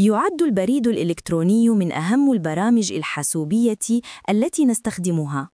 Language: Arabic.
يعد البريد الإلكتروني من أهم البرامج الحاسوبية التي نستخدمها.